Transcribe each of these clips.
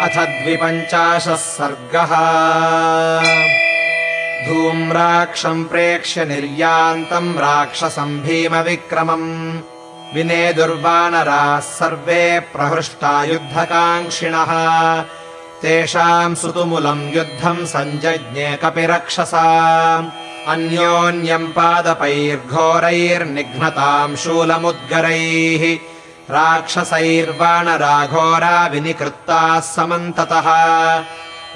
अथ द्विपञ्चाशः सर्गः। धूम्राक्षम् प्रेक्ष्य निर्यान्तम् राक्षसम् भीमविक्रमम्। विनेदुर्वानराः सर्वे प्रहृष्टा युद्धकाङ्क्षिणः। तेषाम् सुतुमुलम् युद्धम् सञ्जज्ञे कपिरक्षसा अन्योन्यम् पादपैर्घोरैर्निघ्नताम् शूलमुद्गरैः राक्षसैर्वानराघोरा विनिकृत्ताः समन्ततः।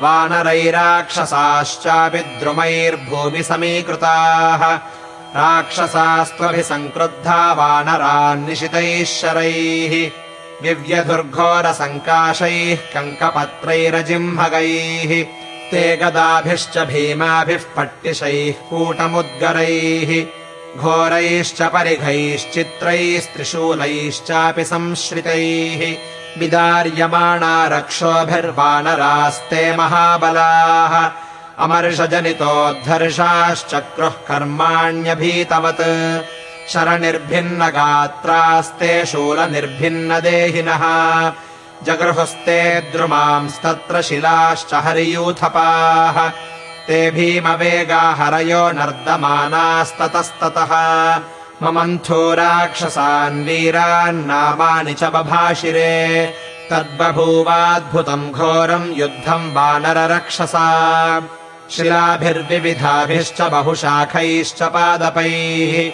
वानरैराक्षसाश्चापि द्रुमैर्भूमि समीकृताः राक्षसास्त्वभिसङ्क्रुद्धा वानरान्निशितैः शरैः दिव्यदुर्घोरसङ्काशैः कङ्कपत्रैरजिह्मगैः ते गदाभिश्च भीमाभिः पट्टिशैः कूटमुद्गरैः घोरैश्च परिघैश्चित्रैस्त्रिशूलैश्चापि संश्रितैः विदार्यमाणा रक्षोभिर्वानरास्ते महाबलाः। अमर्षजनितोद्धर्षाश्चक्रुः कर्माण्यभीतवत्। शरनिर्भिन्नगात्रास्ते शूलनिर्भिन्नदेहिनः। जगृहुस्ते द्रुमांस्तत्र शिलाश्च हरियूथपाः ते भीमवेगा हरयो नर्दमानास्ततस्ततः। ममन्थो राक्षसान् वीरान्नामानि च बभाषिरे। तद्बभूवाद्भुतम् घोरम् युद्धम् वानररक्षसा। शिलाभिर्विविधाभिश्च बहुशाखैश्च पादपैः।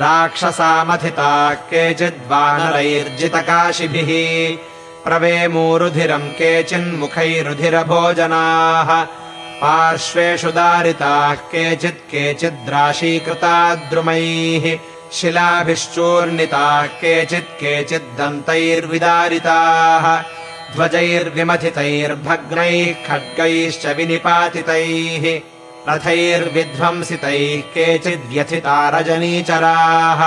राक्षसामथिताः केचिद्वानरैर्जितकाशिभिः। प्रवेमूरुधिरम् केचिन्मुखैरुधिरभोजनाः पार्श्वेषु दारिताः केचित् केचिद्राशीकृता द्रुमैः शिलाभिश्चूर्णिताः केचित् केचिद्दन्तैर्विदारिताः ध्वजैर्विमथितैर्भग्नैः खड्गैश्च विनिपातितैः रथैर्विध्वंसितैः केचिद्व्यथिता रजनीचराः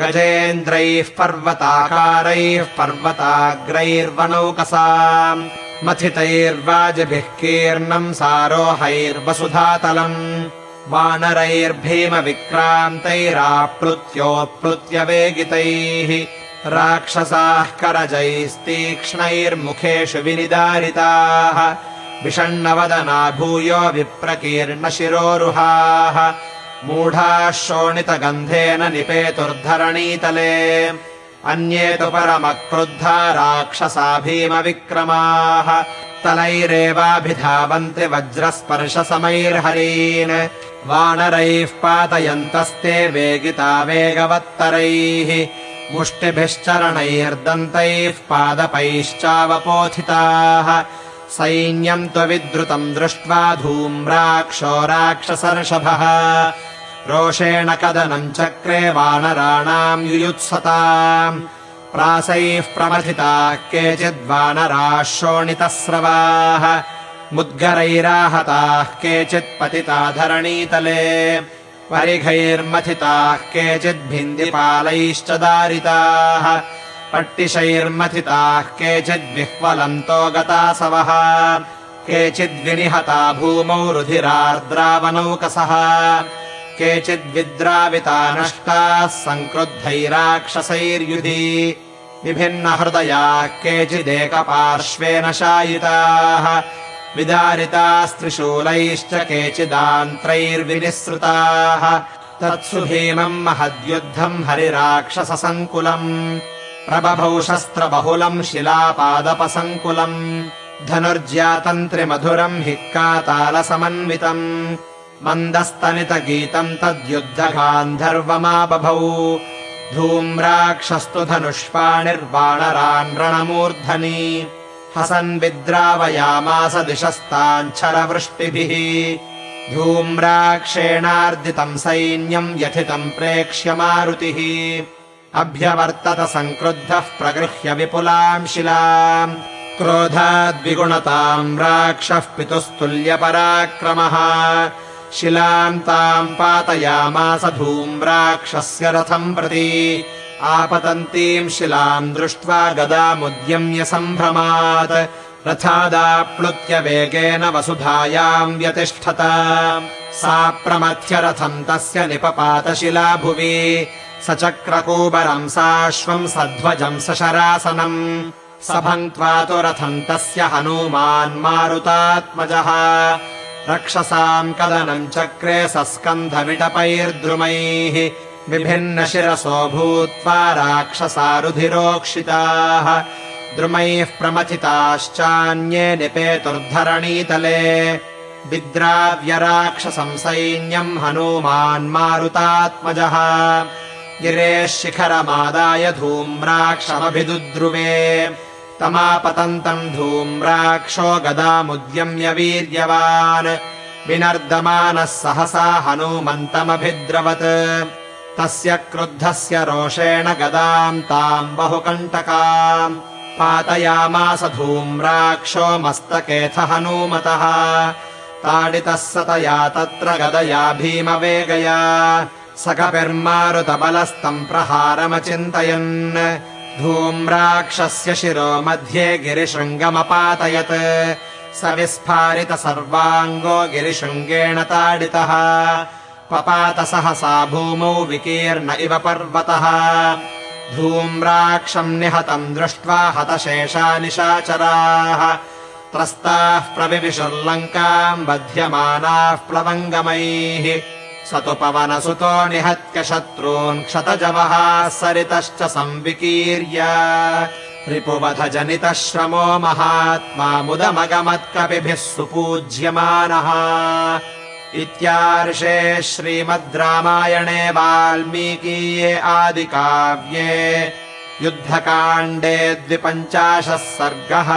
गजेन्द्रैः पर्वताकारैः पर्वताग्रैर्वनौकसाम् मथितैर्वाजिभिः कीर्णम् सारोहैर्वसुधातलम्। वानरैर्भीमविक्रान्तैराप्लुत्योत्प्लुत्य वेगितैः राक्षसाः करजैस्तीक्ष्णैर्मुखेषु विनिदारिताः। विषण्णवदना भूयो विप्रकीर्णशिरोरुहाः। मूढाः शोणितगन्धेन निपेतुर्धरणीतले अन्ये तु परमक्रुद्धा राक्षसा भीमविक्रमाः तलैरेवाभिधावन्ति वज्रस्पर्शसमैर्हरीन्। वानरैः पातयन्तस्ते वेगिता वेगवत्तरैः। मुष्टिभिश्चरणैर्दन्तैः पादपैश्चावपोथिताः। सैन्यम् त्वविद्रुतम् दृष्ट्वा धूम्राक्षो राक्षसर्षभः रोषेण कदनम् चक्रे वानराणाम् युयुत्सताम्। प्रासैः प्रमथिताः केचिद्वानराः शोणितस्रवाः। मुद्गरैराहताः केचित्पतिता धरणीतले परिघैर्मथिताः केचिद्भिन्दिपालैश्च दारिताः। पट्टिशैर्मथिताः केचिद्विह्वलन्तो गतासवः। केचिद्विनिहता भूमौ रुधिरार्द्रावनौकसः केचिद्विद्राविता नष्टाः सङ्क्रुद्धैराक्षसैर्युधि विभिन्नहृदयाः केचिदेकपार्श्वेन शायिताः। विदारितास्त्रिशूलैश्च केचिदान्त्रैर्विनिःसृताः। तत्सु भीमम् महद्युद्धम् हरिराक्षससङ्कुलम्। प्रबभौ शस्त्रबहुलम् शिलापादपसङ्कुलम्। धनुर्ज्यातन्त्रिमधुरम् हिक्कातालसमन्वितम् मन्दस्तनितगीतम् तद्युद्धगान्धर्वमाबभौ धूम्राक्षस्तु धनुष्पाणिर्वाणरान् रणमूर्धनि हसन् विद्रावयामास दिशस्ताञ्छलवृष्टिभिः धूम्राक्षेणार्दितम् सैन्यम् व्यथितम् प्रेक्ष्य मारुतिः। अभ्यवर्तत सङ्क्रुद्धः प्रगृह्य विपुलाम् शिलाम्। क्रोधाद्विगुणताम् राक्षः पितुस्तुल्यपराक्रमः शिलाम् ताम् पातयामास धूम्राक्षस्य रथम् प्रति आपतन्तीम् शिलाम् दृष्ट्वा गदामुद्यम्य सम्भ्रमात् रथादाप्लुत्य वेगेन वसुधायाम् व्यतिष्ठत। सा प्रमथ्य रथम् तस्य निपपातशिला भुवि स चक्रकूबरम् साश्वम् सध्वजम् सशरासनम्। स भङ्क्त्वा तु रथम् तस्य हनूमान् मारुतात्मजः रक्षसाम् कदनम् चक्रे सस्कन्धविटपैर्द्रुमैः विभिन्नशिरसो भूत्वा राक्षसारुधिरोक्षिताः। द्रुमैः प्रमथिताश्चान्ये निपेतुर्धरणीतले। विद्राव्यराक्षसम् सैन्यम् हनूमान् मारुतात्मजः। गिरेः शिखरमादाय धूम्राक्षमभिदुद्रुवे तमापतन्तम् धूम्राक्षो गदामुद्यम्य वीर्यवान्। विनर्दमानः सहसा हनूमन्तमभिद्रवत्। तस्य क्रुद्धस्य रोषेण गदाम् ताम् बहुकण्टकाम्। पातयामास धूम्राक्षो मस्तकेऽथ हनूमतः। ताडितः सतया तत्र गदया भीमवेगया। स कपिर्मारुतबलस्तम् प्रहारमचिन्तयन् धूम्राक्षस्य शिरो मध्ये गिरिशृङ्गमपातयत्। स विस्फारित सर्वाङ्गो गिरिशृङ्गेण ताडितः। पपात सहसा भूमौ विकीर्ण इव पर्वतः। धूम्राक्षम् निहतम् दृष्ट्वा हतशेषा निशाचराः त्रस्ताः प्रविविशुर्लङ्काम् बध्यमानाः प्लवङ्गमैः स तु पवनसुतो निहत्य शत्रून् क्षतजवः सरितश्च संविकीर्य। रिपुवधजनितः श्रमो महात्मा मुदमगमत्कपिभिः सुपूज्यमानः। इत्यार्षे श्रीमद् रामायणे वाल्मीकीये आदिकाव्ये युद्धकाण्डे द्विपञ्चाशः सर्गः